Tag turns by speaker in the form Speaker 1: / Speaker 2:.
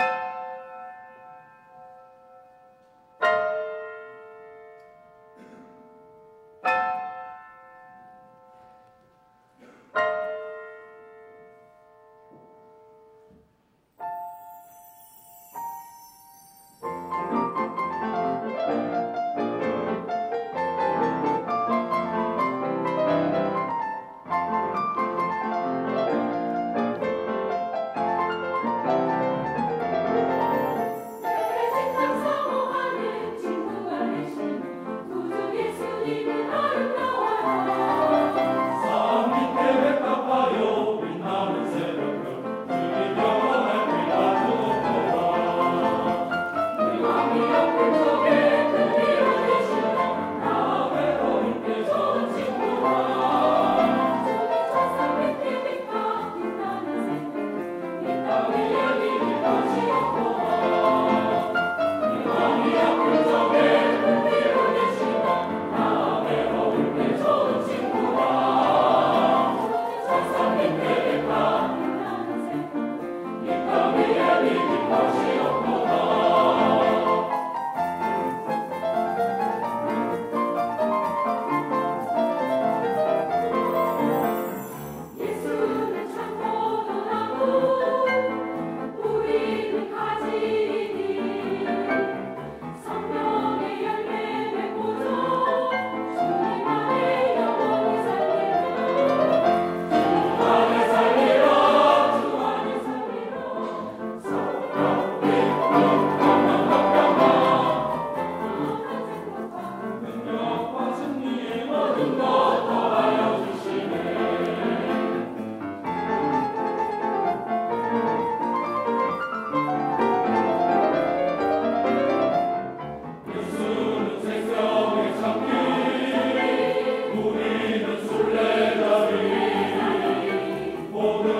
Speaker 1: Amen. Oh, no.